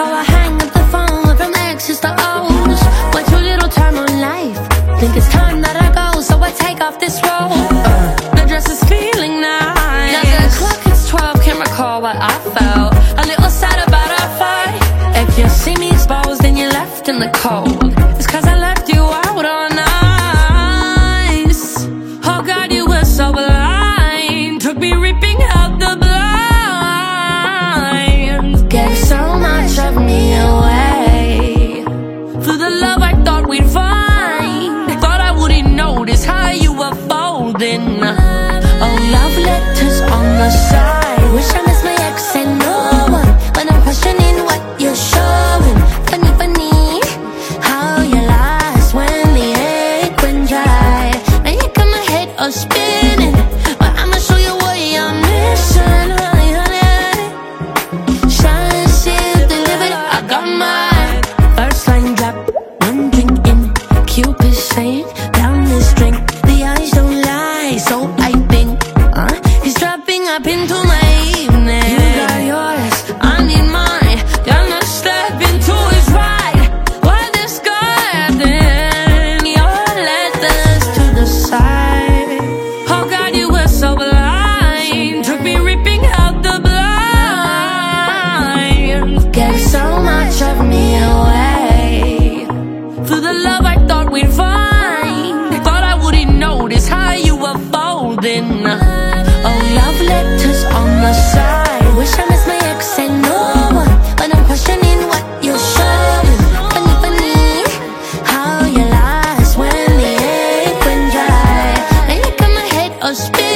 How I hang up the phone from exes to O's. Way too little time on life. Think it's time that I go, so I take off this robe. Uh, the dress is feeling nice. Now the clock is 12, can't recall what I felt. A little sad about our fight. If you see me exposed, then you're left in the cold. It's cause I left you out on night. Oh God, you were so blind. Took me ripping out the blood. Notice how you were folding. Oh, love letters on the side. Wish I missed my ex and no one. When I'm questioning what you're showing. Funny, funny. How you last when the ink went dry. Now you got my head all spinning. The eyes don't lie, so Oh, love letters on the side. I wish I missed my ex and no one, but I'm questioning what you. Funny, funny, how when the dry. You my head spin.